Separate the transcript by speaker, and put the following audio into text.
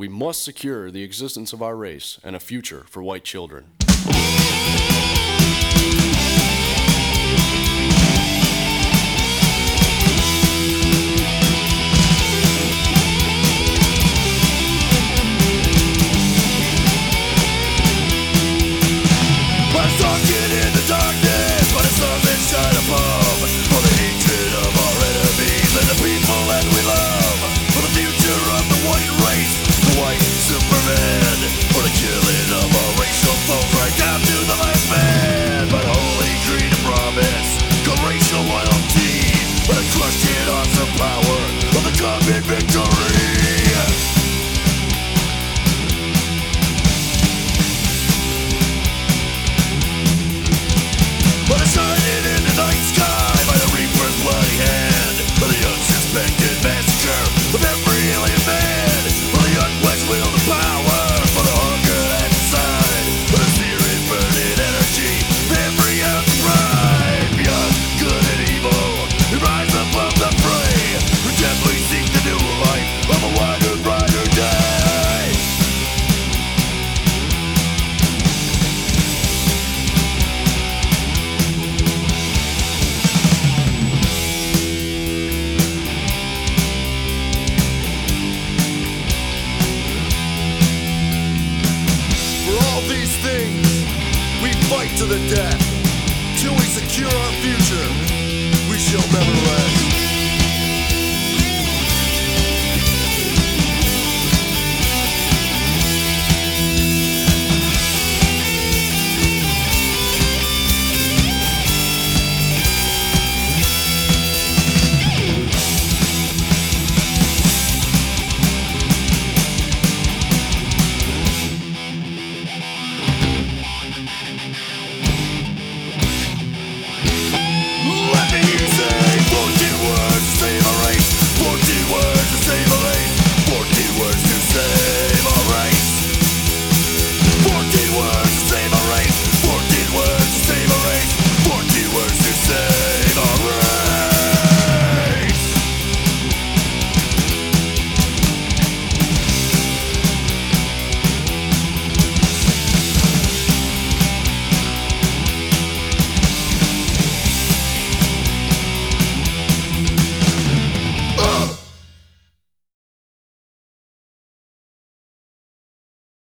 Speaker 1: We must secure the existence of our race and a future for white children.
Speaker 2: all these things, we fight to the death. Till we secure our future, we shall never rest.